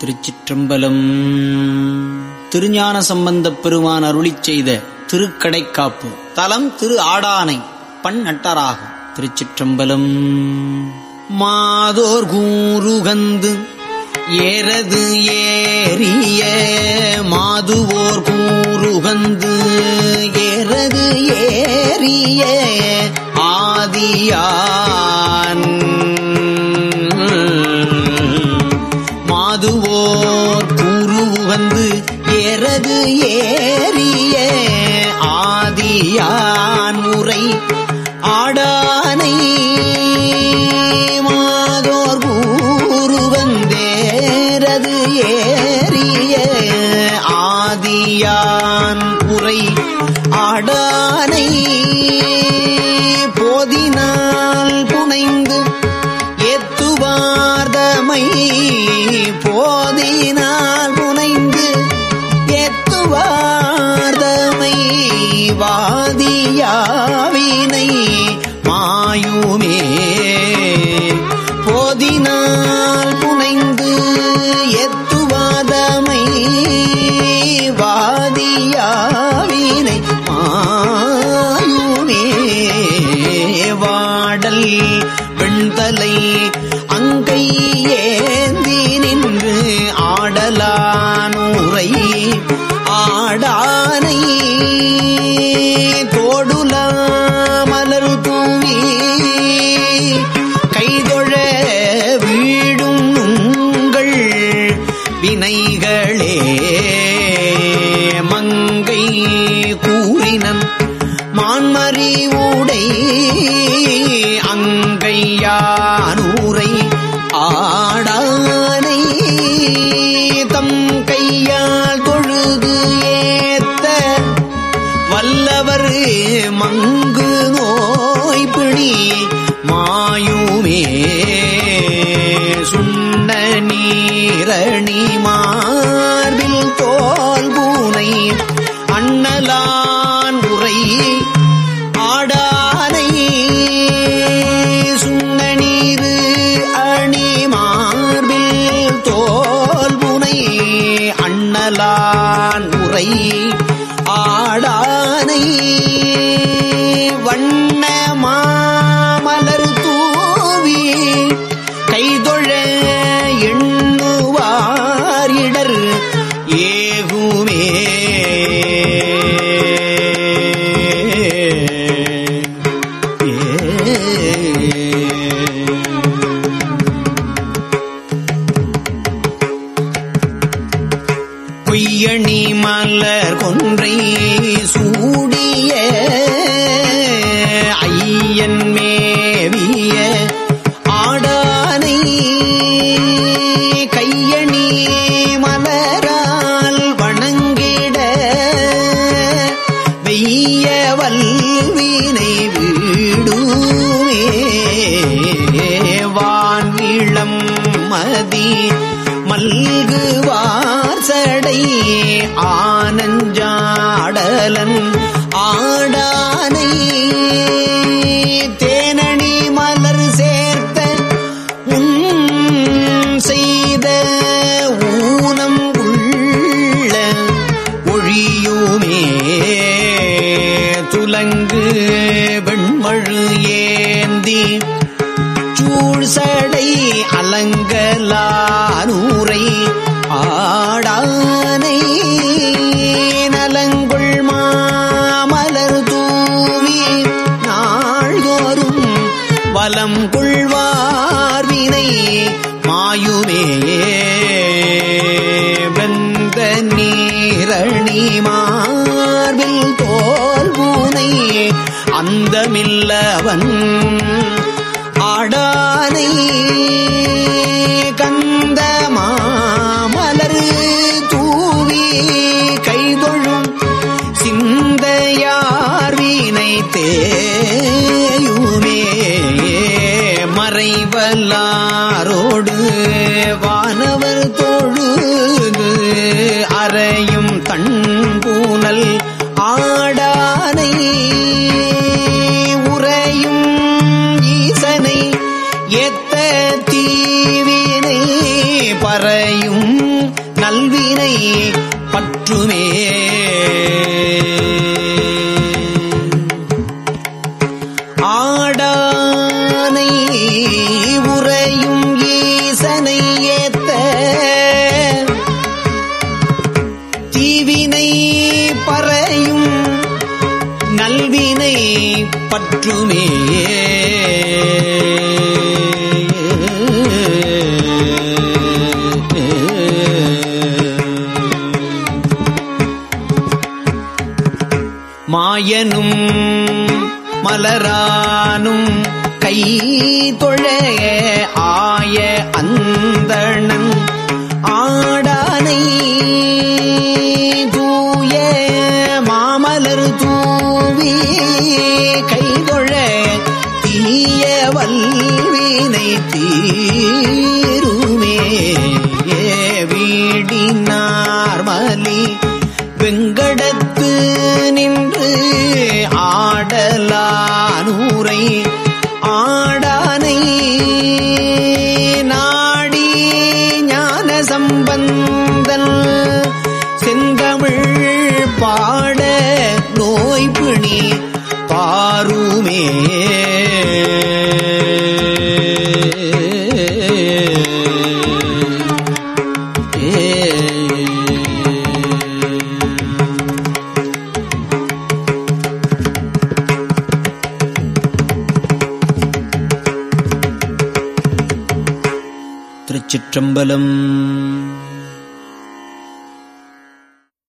திருச்சிற்றம்பலம். திருஞான சம்பந்தப் பெருமான் அருளிச் செய்த திருக்கடைக்காப்பு. தலம் திரு ஆடானை பண் நட்டராகும். திருச்சிற்றம்பலம். மாதோர் கூறுகந்து ஏறது ஏறிய மாதுவோர் கூறுகந்து ஏறது ஏறிய ஆதியான் ஏறிய ஆதியான் முறை ஆடானை மாதோர் கூறு வந்தேரது ஏறிய ஆதியான் உரை ஆடானை வாதியாவினை மாயுமே. போதினால் புனைந்து எத்த கூறினைகளே மங்கை கூறினன் மான்மறி ஊடை. அங்கையானூரை ஆடானை. தம் கையால் தொழுது ஏத்த வல்லவர் மங்கு நோய் பிணி மாயுமே. நீரணி மார்பில் தோல் பூனை அண்ணலான் உரை ஆடானை சுண்ணநீரு அணி மார்பில் தோல் பூனை அண்ணலான் உரை ஆடானை வண்ண மாமலர் தூவி கைதொழ பொய்யணி மலர் கொன்றை ஒழியுமே துலங்கு வெண்மழு ஏந்தி சூழ்சடை அலங்கலானூரை அந்தமில்ல அவன் ஆடானை கந்த மாமலர் தூவி கைதொழும் சிந்தையார் வீணை தேயுமே. மறைவல்லாரோடு வானவர் தொழுது அறையும் தன் பற்றுமே. மாயனும் மலரானும் கை தொழ ஆய அந்தணன் தீருமே வீடினார்மலி வெங்கடத்து நின்று ஆடலானூரை ஆடானை நாடி ஞான சம்பந்தன் செந்தமிழ் பாட நோய்பிணி பாருமே. திருச்சிற்றம்பலம்.